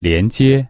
连接。